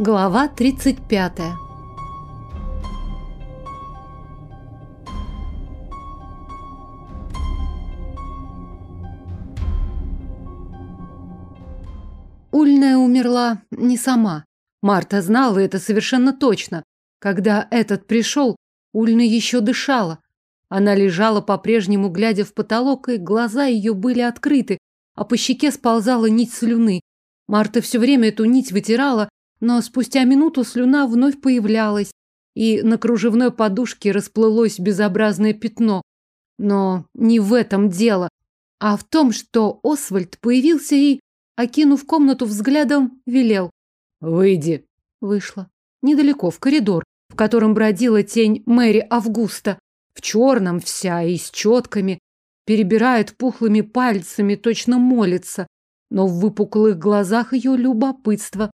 Глава 35. Ульная умерла не сама. Марта знала это совершенно точно. Когда этот пришел, Ульна еще дышала. Она лежала по-прежнему, глядя в потолок, и глаза ее были открыты, а по щеке сползала нить слюны. Марта все время эту нить вытирала, но спустя минуту слюна вновь появлялась, и на кружевной подушке расплылось безобразное пятно. Но не в этом дело, а в том, что Освальд появился и, окинув комнату взглядом, велел. «Выйди». Вышла. Недалеко, в коридор, в котором бродила тень Мэри Августа. В черном вся и с четками. Перебирает пухлыми пальцами, точно молится. Но в выпуклых глазах ее любопытство.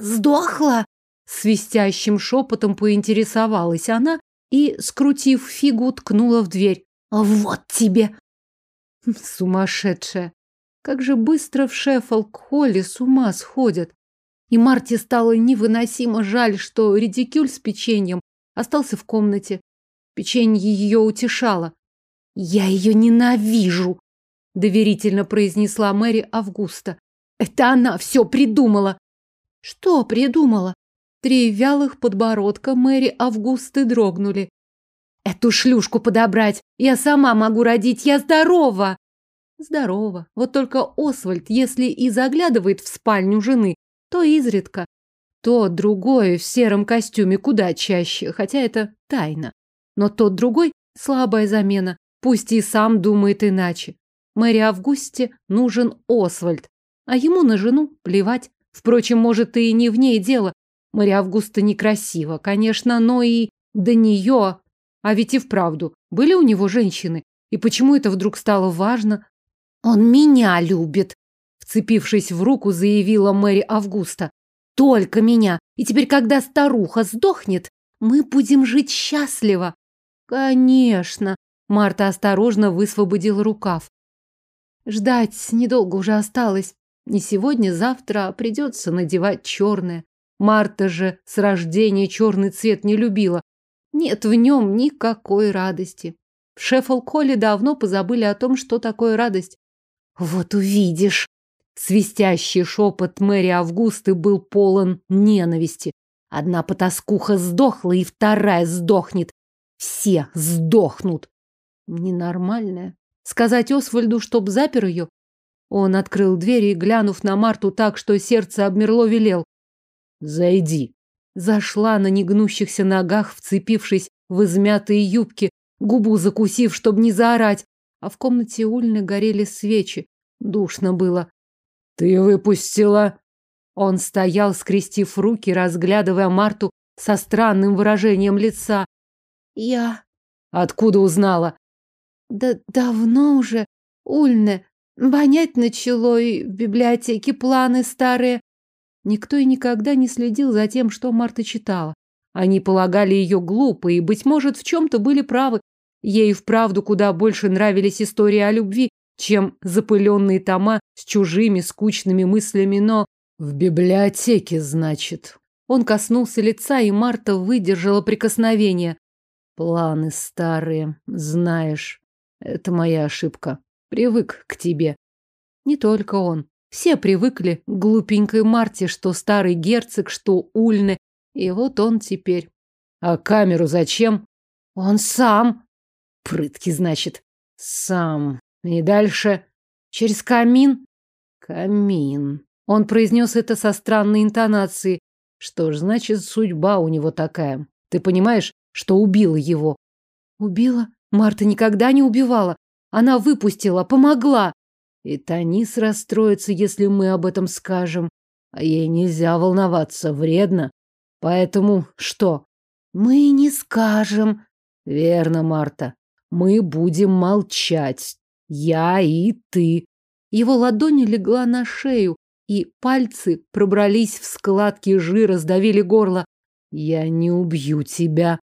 «Сдохла?» Свистящим шепотом поинтересовалась она и, скрутив фигу, ткнула в дверь. «Вот тебе!» Сумасшедшая! Как же быстро в Шеффолк-холле с ума сходят! И Марте стало невыносимо жаль, что редикюль с печеньем остался в комнате. Печенье ее утешало. «Я ее ненавижу!» – доверительно произнесла Мэри Августа. «Это она все придумала!» Что придумала? Три вялых подбородка Мэри Августы дрогнули. Эту шлюшку подобрать. Я сама могу родить. Я здорова. Здорова. Вот только Освальд, если и заглядывает в спальню жены, то изредка. То другое в сером костюме куда чаще, хотя это тайна. Но тот другой – слабая замена. Пусть и сам думает иначе. Мэри Августе нужен Освальд, а ему на жену плевать. Впрочем, может, и не в ней дело. Мария Августа некрасива, конечно, но и до нее. А ведь и вправду, были у него женщины. И почему это вдруг стало важно? Он меня любит, вцепившись в руку, заявила Мэри Августа. Только меня. И теперь, когда старуха сдохнет, мы будем жить счастливо. Конечно. Марта осторожно высвободила рукав. Ждать недолго уже осталось. Не сегодня, завтра придется надевать черное. Марта же с рождения черный цвет не любила. Нет в нем никакой радости. В Шеффолк-Холле давно позабыли о том, что такое радость. Вот увидишь. Свистящий шепот Мэри Августы был полон ненависти. Одна потаскуха сдохла, и вторая сдохнет. Все сдохнут. Ненормальная. Сказать Освальду, чтоб запер ее? Он открыл дверь и, глянув на Марту так, что сердце обмерло, велел. «Зайди». Зашла на негнущихся ногах, вцепившись в измятые юбки, губу закусив, чтобы не заорать. А в комнате Ульны горели свечи. Душно было. «Ты выпустила...» Он стоял, скрестив руки, разглядывая Марту со странным выражением лица. «Я...» «Откуда узнала?» «Да давно уже, Ульне. Вонять начало и в библиотеке планы старые. Никто и никогда не следил за тем, что Марта читала. Они полагали ее глупой и, быть может, в чем-то были правы. Ей вправду куда больше нравились истории о любви, чем запыленные тома с чужими скучными мыслями, но... В библиотеке, значит. Он коснулся лица, и Марта выдержала прикосновение. Планы старые, знаешь. Это моя ошибка. Привык к тебе. Не только он. Все привыкли к глупенькой Марте, что старый герцог, что Ульны. И вот он теперь. А камеру зачем? Он сам. Прытки, значит. Сам. И дальше. Через камин? Камин. Он произнес это со странной интонацией. Что ж, значит, судьба у него такая. Ты понимаешь, что убила его? Убила? Марта никогда не убивала. Она выпустила, помогла. И Танис расстроится, если мы об этом скажем. А ей нельзя волноваться, вредно. Поэтому что? Мы не скажем. Верно, Марта. Мы будем молчать. Я и ты. Его ладонь легла на шею, и пальцы пробрались в складки жира, сдавили горло. Я не убью тебя.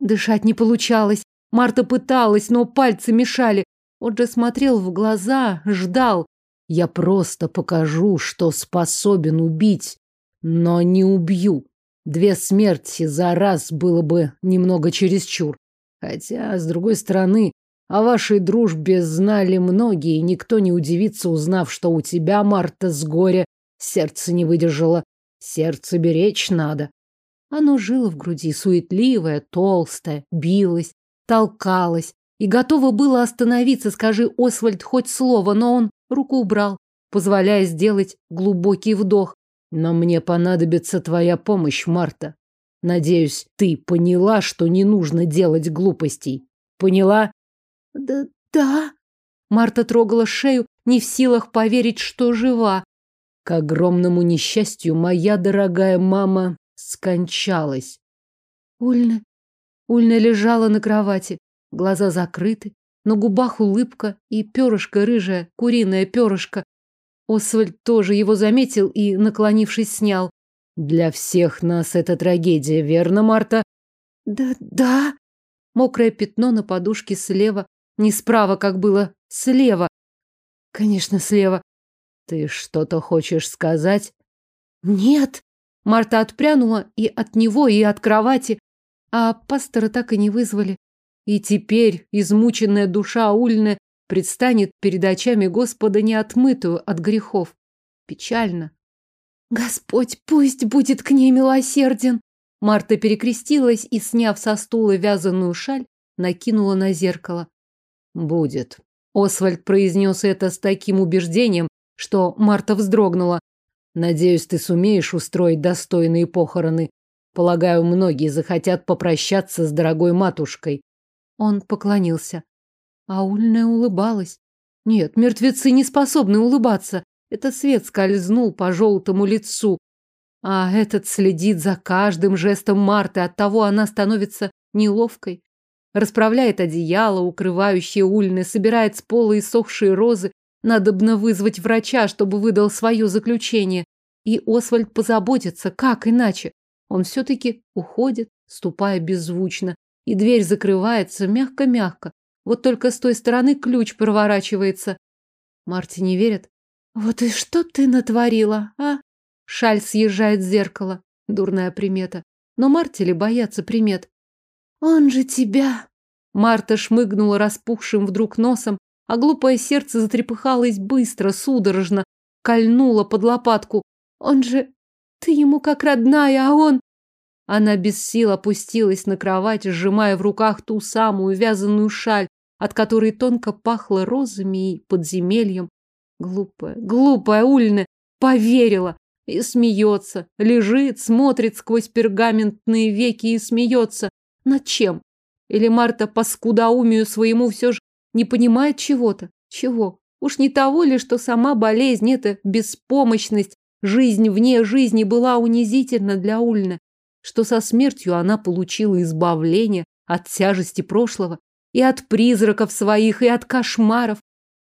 Дышать не получалось. Марта пыталась, но пальцы мешали. Он же смотрел в глаза, ждал. Я просто покажу, что способен убить, но не убью. Две смерти за раз было бы немного чересчур. Хотя, с другой стороны, о вашей дружбе знали многие, и никто не удивится, узнав, что у тебя, Марта, с горя сердце не выдержало. Сердце беречь надо. Оно жило в груди, суетливое, толстое, билось, толкалось и готово было остановиться, скажи Освальд хоть слово, но он руку убрал, позволяя сделать глубокий вдох. Но мне понадобится твоя помощь, Марта. Надеюсь, ты поняла, что не нужно делать глупостей. Поняла? Да, да. Марта трогала шею, не в силах поверить, что жива. К огромному несчастью, моя дорогая мама скончалась. Ульна. Ульна лежала на кровати, глаза закрыты, на губах улыбка и перышко рыжее, куриное перышко. Освальд тоже его заметил и, наклонившись, снял. Для всех нас это трагедия, верно, Марта? Да, да. Мокрое пятно на подушке слева, не справа, как было, слева. Конечно, слева. Ты что-то хочешь сказать? Нет. Марта отпрянула и от него, и от кровати, а пастора так и не вызвали. И теперь измученная душа Ульны предстанет перед очами Господа неотмытую от грехов. Печально. Господь пусть будет к ней милосерден. Марта перекрестилась и, сняв со стула вязаную шаль, накинула на зеркало. Будет. Освальд произнес это с таким убеждением, что Марта вздрогнула. Надеюсь, ты сумеешь устроить достойные похороны. Полагаю, многие захотят попрощаться с дорогой матушкой. Он поклонился. А Ульная улыбалась. Нет, мертвецы не способны улыбаться. Это свет скользнул по желтому лицу. А этот следит за каждым жестом Марты, оттого она становится неловкой. Расправляет одеяло, укрывающее Ульны, собирает с пола иссохшие розы. Надобно вызвать врача, чтобы выдал свое заключение. И Освальд позаботится, как иначе. Он все-таки уходит, ступая беззвучно, и дверь закрывается мягко-мягко. Вот только с той стороны ключ проворачивается. Марте не верит. Вот и что ты натворила, а? Шаль съезжает с зеркала. Дурная примета. Но Марте ли бояться примет? Он же тебя... Марта шмыгнула распухшим вдруг носом, а глупое сердце затрепыхалось быстро, судорожно, кольнуло под лопатку. Он же... Ты ему как родная, а он... Она без сил опустилась на кровать, сжимая в руках ту самую вязаную шаль, от которой тонко пахло розами и подземельем. Глупая, глупая Ульна поверила и смеется, лежит, смотрит сквозь пергаментные веки и смеется. Над чем? Или Марта по скудоумию своему все же не понимает чего-то? Чего? Уж не того ли, что сама болезнь, эта беспомощность, жизнь вне жизни была унизительна для Ульны? Что со смертью она получила избавление от тяжести прошлого и от призраков своих, и от кошмаров.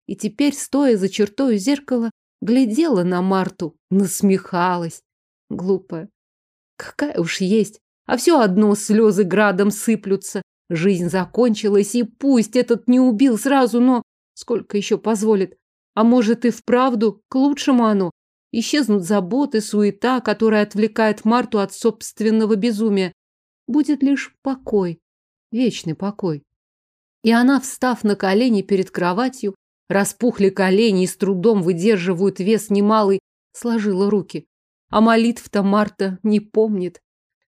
И теперь, стоя за чертой зеркала, глядела на Марту, насмехалась. Глупая. Какая уж есть. А все одно слезы градом сыплются. Жизнь закончилась, и пусть этот не убил сразу, но сколько еще позволит? А может и вправду к лучшему оно? Исчезнут заботы, суета, которая отвлекает Марту от собственного безумия. Будет лишь покой, вечный покой. И она, встав на колени перед кроватью, распухли колени и с трудом выдерживают вес немалый, сложила руки. А молитв-то Марта не помнит.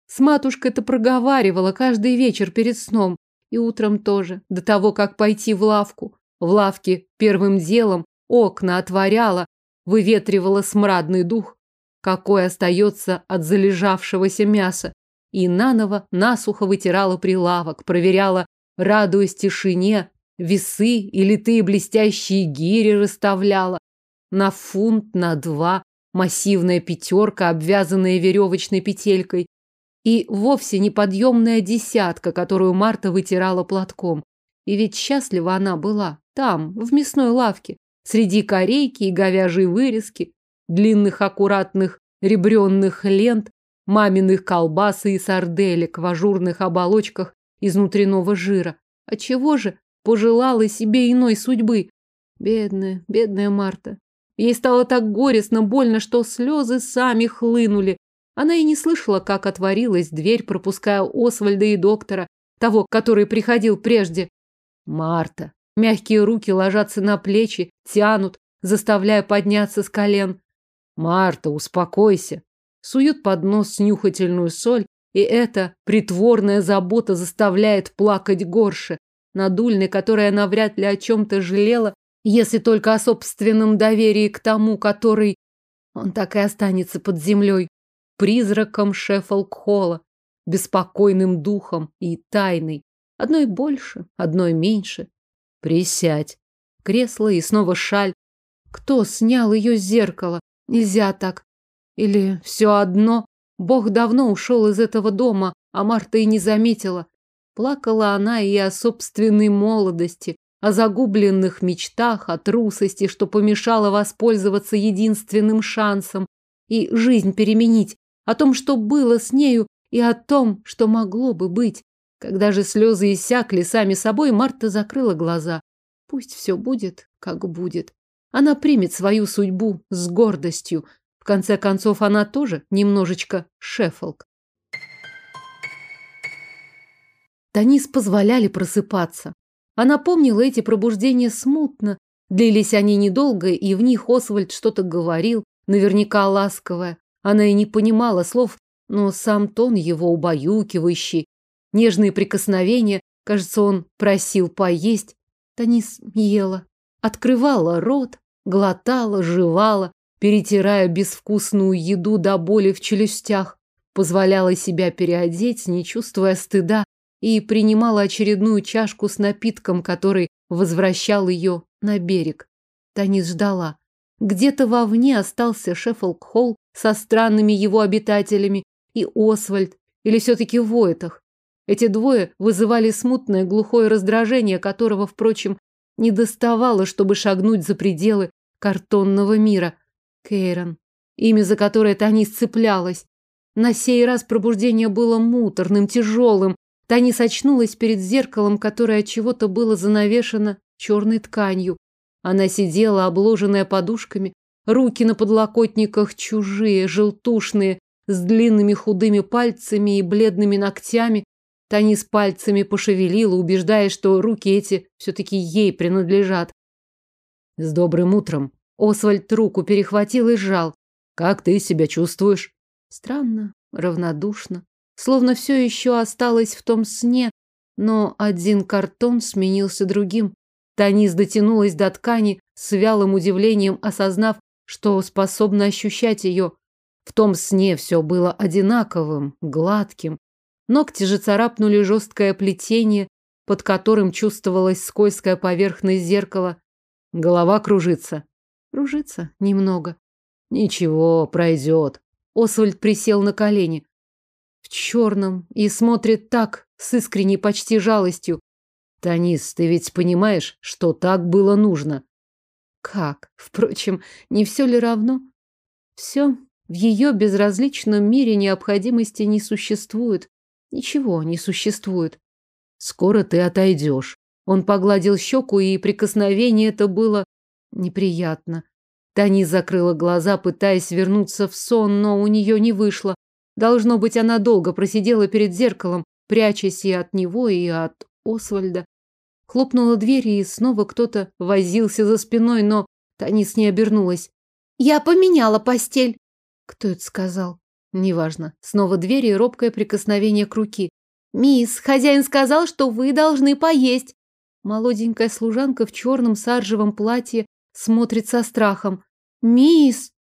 С матушкой-то проговаривала каждый вечер перед сном. И утром тоже, до того, как пойти в лавку. В лавке первым делом окна отворяла, выветривала смрадный дух, какой остается от залежавшегося мяса, и наново насухо вытирала прилавок, проверяла, радуясь тишине, весы и литые блестящие гири расставляла. На фунт, на два, массивная пятерка, обвязанная веревочной петелькой, и вовсе неподъемная десятка, которую Марта вытирала платком. И ведь счастлива она была там, в мясной лавке, Среди корейки и говяжьей вырезки, длинных аккуратных ребренных лент, маминых колбас и сарделек в ажурных оболочках из внутреннего жира. А чего же пожелала себе иной судьбы? Бедная, бедная Марта. Ей стало так горестно, больно, что слезы сами хлынули. Она и не слышала, как отворилась дверь, пропуская Освальда и доктора, того, который приходил прежде. Марта. Мягкие руки ложатся на плечи, тянут, заставляя подняться с колен. Марта, успокойся. Суют под нос нюхательную соль, и эта притворная забота заставляет плакать горше. Надульной, которая она вряд ли о чем-то жалела, если только о собственном доверии к тому, который... Он так и останется под землей, призраком Шеффолк-Холла, беспокойным духом и тайной. Одной больше, одной меньше. Присядь. Кресло и снова шаль. Кто снял ее с зеркала? Нельзя так. Или все одно. Бог давно ушел из этого дома, а Марта и не заметила. Плакала она и о собственной молодости, о загубленных мечтах, о трусости, что помешало воспользоваться единственным шансом и жизнь переменить, о том, что было с нею, и о том, что могло бы быть. Когда же слезы иссякли сами собой, Марта закрыла глаза. Пусть все будет, как будет. Она примет свою судьбу с гордостью. В конце концов, она тоже немножечко шефолк. Танис позволяли просыпаться. Она помнила эти пробуждения смутно. Длились они недолго, и в них Освальд что-то говорил, наверняка ласковое. Она и не понимала слов, но сам тон его убаюкивающий, нежные прикосновения, кажется, он просил поесть. Танис ела, открывала рот, глотала, жевала, перетирая безвкусную еду до боли в челюстях, позволяла себя переодеть, не чувствуя стыда, и принимала очередную чашку с напитком, который возвращал ее на берег. Танис ждала. Где-то вовне остался Шеффолк-Холл со странными его обитателями, и Освальд, или все-таки Войтах. Эти двое вызывали смутное глухое раздражение, которого, впрочем, не доставало, чтобы шагнуть за пределы картонного мира. Кейрон, имя за которое Танис цеплялась. На сей раз пробуждение было муторным, тяжелым. Танис очнулась перед зеркалом, которое от чего-то было занавешено черной тканью. Она сидела, обложенная подушками, руки на подлокотниках чужие, желтушные, с длинными худыми пальцами и бледными ногтями. Танис пальцами пошевелила, убеждая, что руки эти все-таки ей принадлежат. С добрым утром. Освальд руку перехватил и сжал. Как ты себя чувствуешь? Странно, равнодушно. Словно все еще осталось в том сне, но один картон сменился другим. Танис дотянулась до ткани с вялым удивлением, осознав, что способна ощущать ее. В том сне все было одинаковым, гладким. Ногти же царапнули жесткое плетение, под которым чувствовалась скользкая поверхность зеркала. Голова кружится. Кружится немного. Ничего, пройдет. Освальд присел на колени. В черном и смотрит так, с искренней почти жалостью. Танис, ты ведь понимаешь, что так было нужно? Как? Впрочем, не все ли равно? Все в ее безразличном мире необходимости не существует. Ничего не существует. Скоро ты отойдешь. Он погладил щеку, и прикосновение это было неприятно. Тани закрыла глаза, пытаясь вернуться в сон, но у нее не вышло. Должно быть, она долго просидела перед зеркалом, прячась и от него, и от Освальда. Хлопнула дверь, и снова кто-то возился за спиной, но Танис не обернулась. «Я поменяла постель!» Кто это сказал? Неважно. Снова дверь и робкое прикосновение к руки. «Мисс, хозяин сказал, что вы должны поесть!» Молоденькая служанка в черном саржевом платье смотрит со страхом. «Мисс!»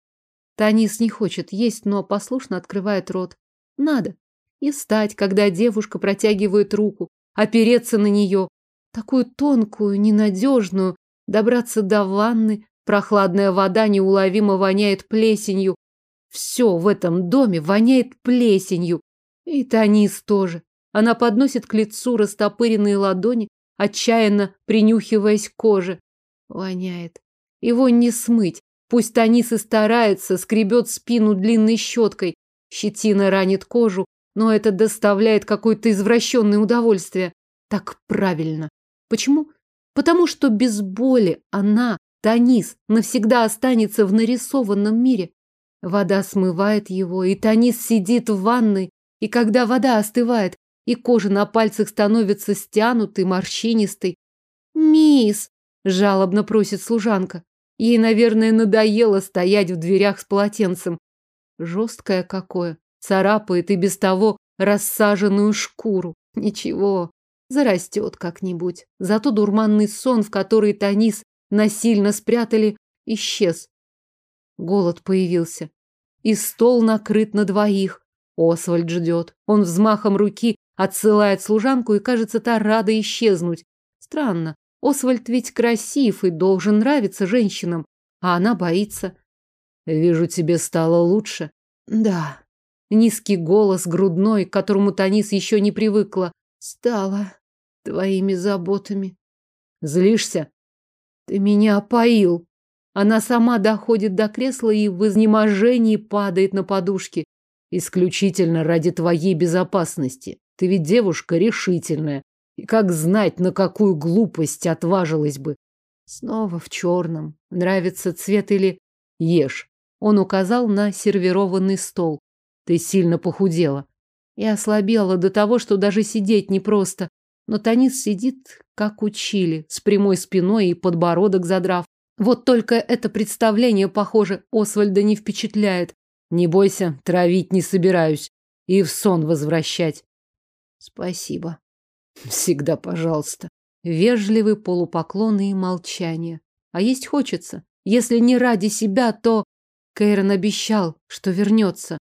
Танис не хочет есть, но послушно открывает рот. Надо. И встать, когда девушка протягивает руку, опереться на нее. Такую тонкую, ненадежную, добраться до ванны. Прохладная вода неуловимо воняет плесенью, все в этом доме воняет плесенью. И Танис тоже. Она подносит к лицу растопыренные ладони, отчаянно принюхиваясь к коже. Воняет. Его не смыть. Пусть Танис и старается, скребет спину длинной щеткой. Щетина ранит кожу, но это доставляет какое-то извращенное удовольствие. Так правильно. Почему? Потому что без боли она, Танис, навсегда останется в нарисованном мире. Вода смывает его, и Танис сидит в ванной, и когда вода остывает, и кожа на пальцах становится стянутой, морщинистой. «Мисс!» – жалобно просит служанка. Ей, наверное, надоело стоять в дверях с полотенцем. Жесткое какое, царапает и без того рассаженную шкуру. Ничего, зарастет как-нибудь. Зато дурманный сон, в который Танис насильно спрятали, исчез. Голод появился. И стол накрыт на двоих. Освальд ждет. Он взмахом руки отсылает служанку, и, кажется, та рада исчезнуть. Странно. Освальд ведь красив и должен нравиться женщинам, а она боится. Вижу, тебе стало лучше. Да. Низкий голос, грудной, к которому Танис еще не привыкла. Стало твоими заботами. Злишься? Ты меня опоил. Она сама доходит до кресла и в изнеможении падает на подушки. Исключительно ради твоей безопасности. Ты ведь девушка решительная. И как знать, на какую глупость отважилась бы. Снова в черном. Нравится цвет или... Ешь. Он указал на сервированный стол. Ты сильно похудела. Я ослабела до того, что даже сидеть непросто. Но Танис сидит, как учили, с прямой спиной и подбородок задрав. Вот только это представление, похоже, Освальда не впечатляет. Не бойся, травить не собираюсь. И в сон возвращать. Спасибо. Всегда пожалуйста. Вежливый полупоклон и молчание. А есть хочется. Если не ради себя, то... Кейрон обещал, что вернется.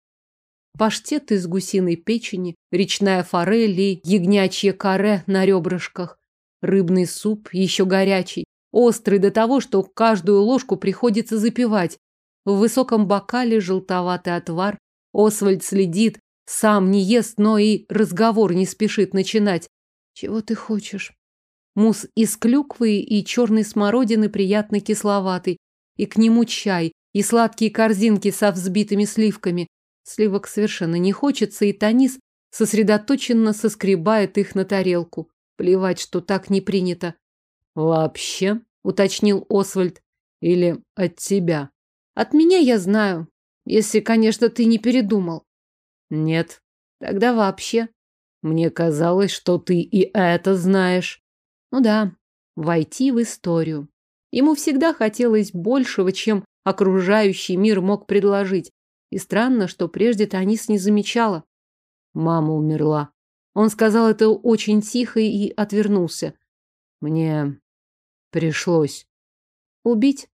Паштет из гусиной печени, речная форель и ягнячье каре на ребрышках. Рыбный суп, еще горячий, острый до того, что каждую ложку приходится запивать. В высоком бокале желтоватый отвар. Освальд следит, сам не ест, но и разговор не спешит начинать. Чего ты хочешь? Мусс из клюквы и черной смородины приятно кисловатый. И к нему чай, и сладкие корзинки со взбитыми сливками. Сливок совершенно не хочется, и Танис сосредоточенно соскребает их на тарелку. Плевать, что так не принято. Вообще, уточнил Освальд, или от тебя? От меня я знаю, если, конечно, ты не передумал. Нет. Тогда вообще. Мне казалось, что ты и это знаешь. Ну да, войти в историю. Ему всегда хотелось большего, чем окружающий мир мог предложить. И странно, что прежде Танис не замечала. Мама умерла. Он сказал это очень тихо и отвернулся. Мне пришлось. Убить?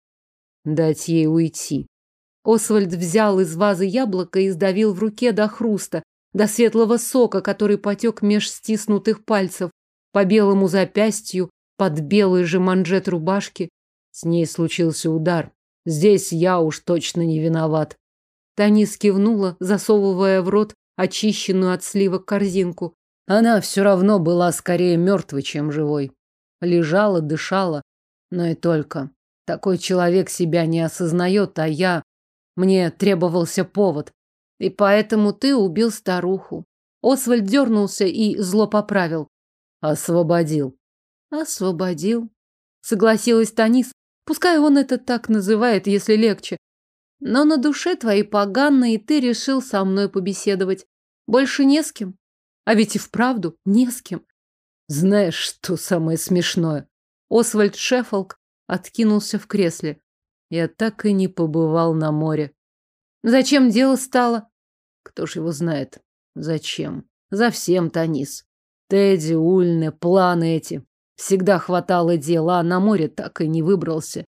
Дать ей уйти. Освальд взял из вазы яблоко и сдавил в руке до хруста, до светлого сока, который потек меж стиснутых пальцев, по белому запястью, под белый же манжет рубашки. С ней случился удар. Здесь я уж точно не виноват. Танис кивнула, засовывая в рот очищенную от сливок корзинку. Она все равно была скорее мертвой, чем живой. Лежала, дышала, но и только. Такой человек себя не осознает, а я... Мне требовался повод. И поэтому ты убил старуху. Освальд дернулся и зло поправил. Освободил. Освободил. Согласилась Танис. Пускай он это так называет, если легче. Но на душе твоей поганой, и ты решил со мной побеседовать. Больше не с кем. А ведь и вправду не с кем. Знаешь, что самое смешное? Освальд Шеффолк откинулся в кресле. Я так и не побывал на море. Зачем дело стало? Кто ж его знает? Зачем? За всем, Танис. Тедди, Ульны, планы эти. Всегда хватало дела, а на море так и не выбрался.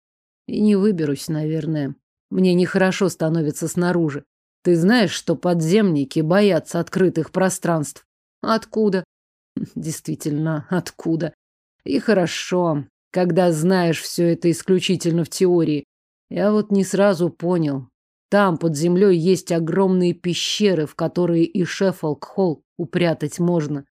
И не выберусь, наверное. Мне нехорошо становится снаружи. Ты знаешь, что подземники боятся открытых пространств? Откуда? Действительно, откуда? И хорошо, когда знаешь все это исключительно в теории. Я вот не сразу понял, там под землей есть огромные пещеры, в которые и Шеффолк-Холл упрятать можно.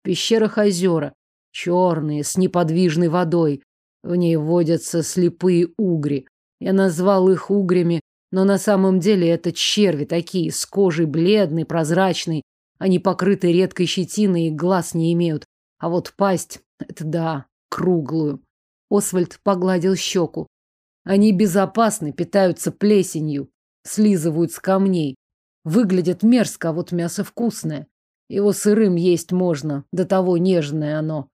В пещерах озера, черные, с неподвижной водой. В ней водятся слепые угри. Я назвал их угрями, но на самом деле это черви такие, с кожей бледной, прозрачной. Они покрыты редкой щетиной и глаз не имеют. А вот пасть — это да, круглую. Освальд погладил щеку. Они безопасны, питаются плесенью. слизывают с камней. Выглядит мерзко, а вот мясо вкусное. Его сырым есть можно, до того нежное оно.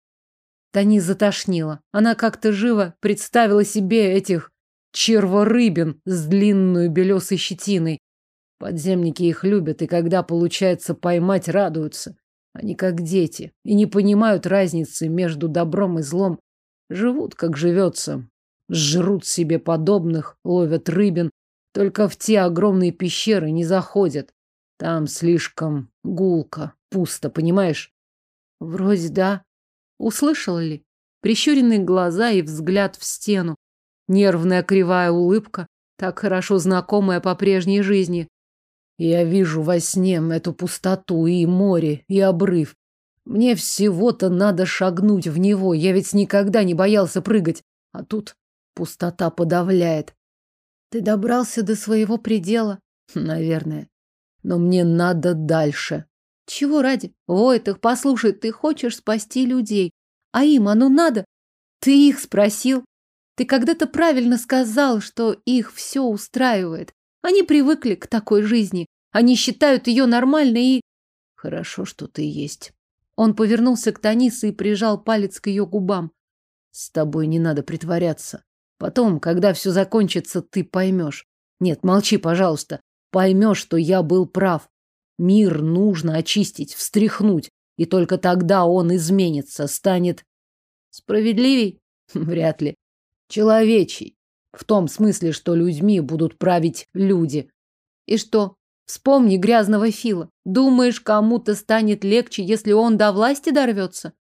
Тани затошнила. Она как-то живо представила себе этих черворыбин с длинной белесой щетиной. Подземники их любят, и когда получается поймать, радуются. Они как дети и не понимают разницы между добром и злом. Живут, как живется. Жрут себе подобных, ловят рыбин. Только в те огромные пещеры не заходят. Там слишком гулко, пусто, понимаешь? Вроде да. Услышала ли? Прищуренные глаза и взгляд в стену. Нервная кривая улыбка, так хорошо знакомая по прежней жизни. Я вижу во сне эту пустоту и море, и обрыв. Мне всего-то надо шагнуть в него. Я ведь никогда не боялся прыгать. А тут пустота подавляет. Ты добрался до своего предела? Наверное. Но мне надо дальше. Чего ради? Войтых, послушай, ты хочешь спасти людей. А им оно надо? Ты их спросил? Ты когда-то правильно сказал, что их все устраивает. Они привыкли к такой жизни. Они считают ее нормальной и... Хорошо, что ты есть. Он повернулся к Танисе и прижал палец к ее губам. С тобой не надо притворяться. Потом, когда все закончится, ты поймешь. Нет, молчи, пожалуйста. Поймешь, что я был прав. Мир нужно очистить, встряхнуть, и только тогда он изменится, станет справедливей? Вряд ли. Человечий. В том смысле, что людьми будут править люди. И что? Вспомни грязного Фила. Думаешь, кому-то станет легче, если он до власти дорвется?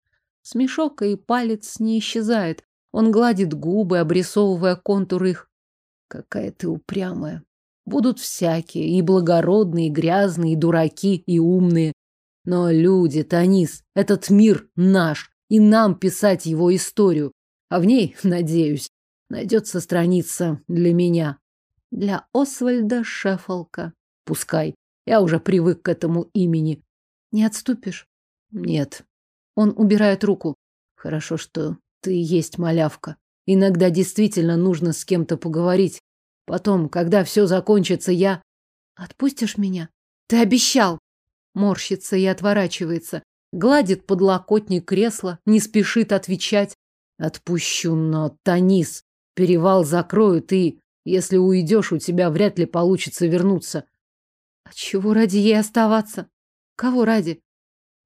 Смешок и палец не исчезает. Он гладит губы, обрисовывая контур их. Какая ты упрямая. Будут всякие, и благородные, и грязные, и дураки, и умные. Но люди, Танис, этот мир наш, и нам писать его историю. А в ней, надеюсь, найдется страница для меня. Для Освальда Шефолка. Пускай. Я уже привык к этому имени. Не отступишь? Нет. Он убирает руку. Хорошо, что ты есть малявка. Иногда действительно нужно с кем-то поговорить. Потом, когда все закончится, я... Отпустишь меня? Ты обещал. Морщится и отворачивается. Гладит подлокотник кресла, не спешит отвечать. Отпущу, но, Танис, Перевал закроют, и, если уйдешь, у тебя вряд ли получится вернуться. А чего ради ей оставаться? Кого ради?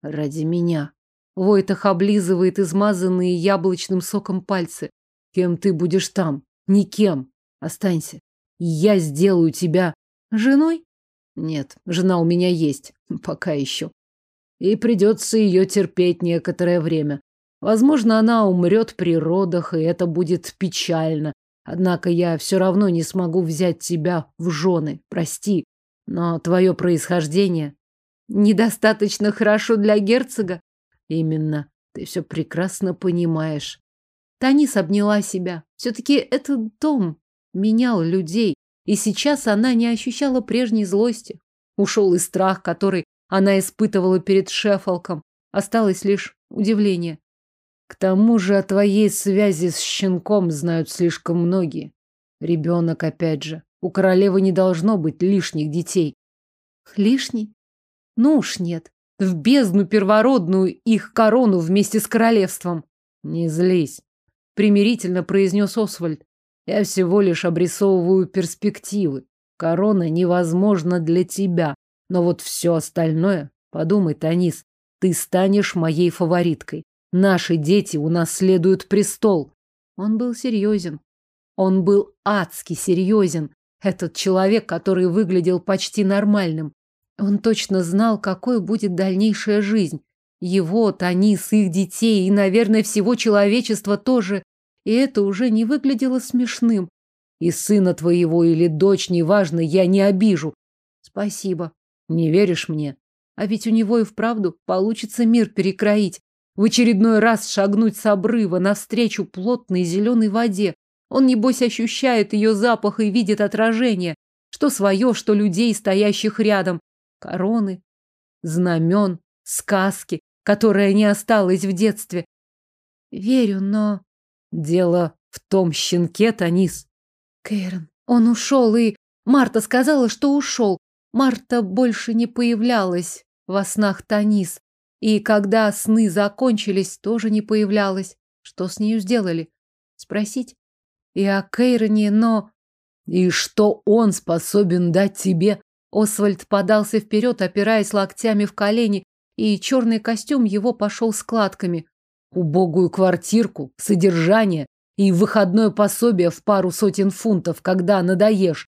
Ради меня. Войтах облизывает измазанные яблочным соком пальцы. Кем ты будешь там? Никем. Останься. Я сделаю тебя... Женой? Нет, жена у меня есть. Пока еще. И придется ее терпеть некоторое время. Возможно, она умрет при родах, и это будет печально. Однако я все равно не смогу взять тебя в жены. Прости, но твое происхождение недостаточно хорошо для герцога. Именно. Ты все прекрасно понимаешь. Танис обняла себя. Все-таки этот дом менял людей, и сейчас она не ощущала прежней злости. Ушел и страх, который она испытывала перед Шефолком. Осталось лишь удивление. К тому же о твоей связи с щенком знают слишком многие. Ребенок, опять же. У королевы не должно быть лишних детей. Лишний? Ну уж нет. В бездну первородную их корону вместе с королевством. Не злись, примирительно произнес Освальд. Я всего лишь обрисовываю перспективы. Корона невозможна для тебя, но вот все остальное, подумай, Танис, ты станешь моей фавориткой. Наши дети унаследуют престол. Он был серьезен. Он был адски серьезен. Этот человек, который выглядел почти нормальным. Он точно знал, какой будет дальнейшая жизнь. Его, Танис, их детей и, наверное, всего человечества тоже. И это уже не выглядело смешным. И сына твоего или дочь, неважно, я не обижу. Спасибо. Не веришь мне? А ведь у него и вправду получится мир перекроить в очередной раз шагнуть с обрыва навстречу плотной зеленой воде. Он, небось, ощущает ее запах и видит отражение, что свое, что людей, стоящих рядом. Короны, знамен, сказки, которая не осталась в детстве. Верю, но... Дело в том щенке, Танис. Кейрон, он ушел и... Марта сказала, что ушел. Марта больше не появлялась во снах Танис. И когда сны закончились, тоже не появлялась. Что с нею сделали? Спросить? И о Кейроне, но... И что он способен дать тебе? Освальд подался вперед, опираясь локтями в колени, и черный костюм его пошел складками. Убогую квартирку, содержание и выходное пособие в пару сотен фунтов, когда надоешь.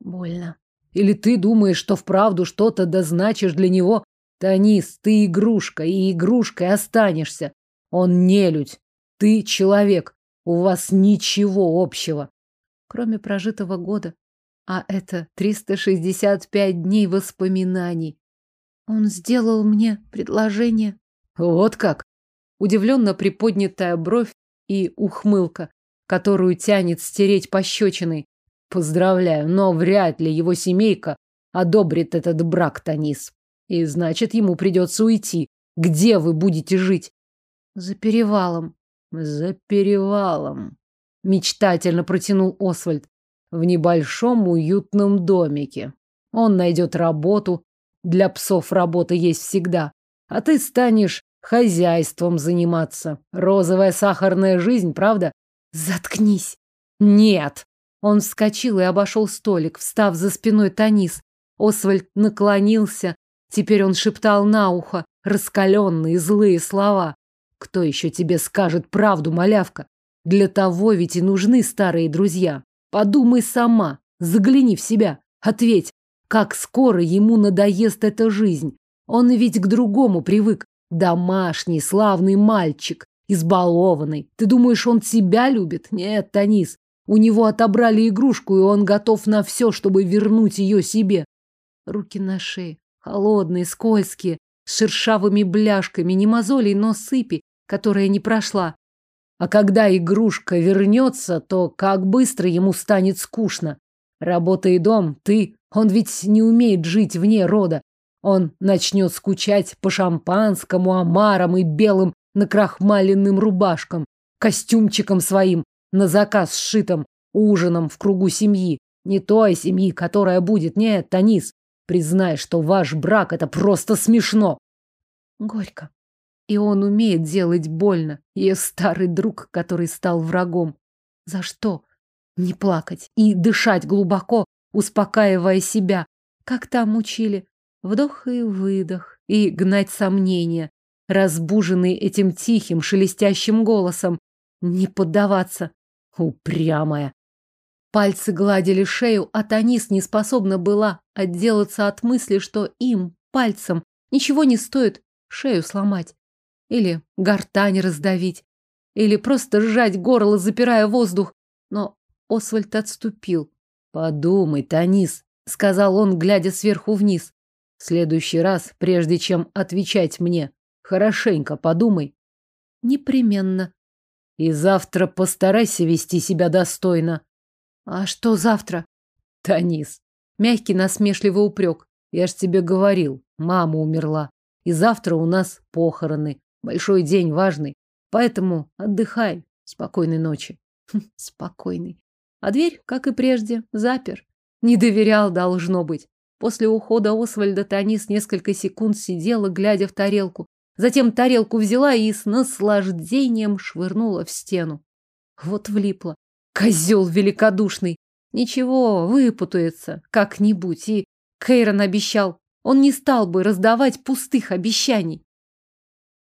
Больно. Или ты думаешь, что вправду что-то дозначишь для него? Танис, ты игрушка, и игрушкой останешься. Он не людь. Ты человек. У вас ничего общего. Кроме прожитого года. А это 365 дней воспоминаний. Он сделал мне предложение. Вот как? Удивленно приподнятая бровь и ухмылка, которую тянет стереть пощечиной. Поздравляю, но вряд ли его семейка одобрит этот брак, Танис. И значит, ему придется уйти. Где вы будете жить? За перевалом. За перевалом. Мечтательно протянул Освальд. В небольшом уютном домике. Он найдет работу. Для псов работа есть всегда. А ты станешь хозяйством заниматься. Розовая сахарная жизнь, правда? Заткнись. Нет. Он вскочил и обошел столик, встав за спиной Танис. Освальд наклонился. Теперь он шептал на ухо раскаленные злые слова. Кто еще тебе скажет правду, малявка? Для того ведь и нужны старые друзья. Подумай сама, загляни в себя, ответь, как скоро ему надоест эта жизнь. Он ведь к другому привык. Домашний, славный мальчик, избалованный. Ты думаешь, он тебя любит? Нет, Танис, у него отобрали игрушку, и он готов на все, чтобы вернуть ее себе. Руки на шее, холодные, скользкие, с шершавыми бляшками, не мозолей, но сыпи, которая не прошла. А когда игрушка вернется, то как быстро ему станет скучно. Работа и дом, ты, он ведь не умеет жить вне рода. Он начнет скучать по шампанскому, омарам и белым накрахмаленным рубашкам, костюмчикам своим, на заказ сшитым, ужином в кругу семьи. Не той семьи, которая будет. Нет, Танис, признай, что ваш брак – это просто смешно. Горько. И он умеет делать больно. Ее старый друг, который стал врагом. За что? Не плакать и дышать глубоко, успокаивая себя. Как там учили? Вдох и выдох. И гнать сомнения, разбуженные этим тихим, шелестящим голосом. Не поддаваться. Упрямая. Пальцы гладили шею, а Танис не способна была отделаться от мысли, что им, пальцем, ничего не стоит шею сломать. Или гортань раздавить. Или просто сжать горло, запирая воздух. Но Освальд отступил. «Подумай, Танис», — сказал он, глядя сверху вниз. «В следующий раз, прежде чем отвечать мне, хорошенько подумай». «Непременно», и завтра постарайся вести себя достойно. А что завтра? Танис. Мягкий насмешливый упрек. Я ж тебе говорил, мама умерла. И завтра у нас похороны. Большой день, важный. Поэтому отдыхай. Спокойной ночи. Хм, спокойный. А дверь, как и прежде, запер. Не доверял, должно быть. После ухода Освальда Танис несколько секунд сидела, глядя в тарелку. Затем тарелку взяла и с наслаждением швырнула в стену. Вот влипла. Козел великодушный. Ничего, выпутается как-нибудь. И Кейрон обещал. Он не стал бы раздавать пустых обещаний.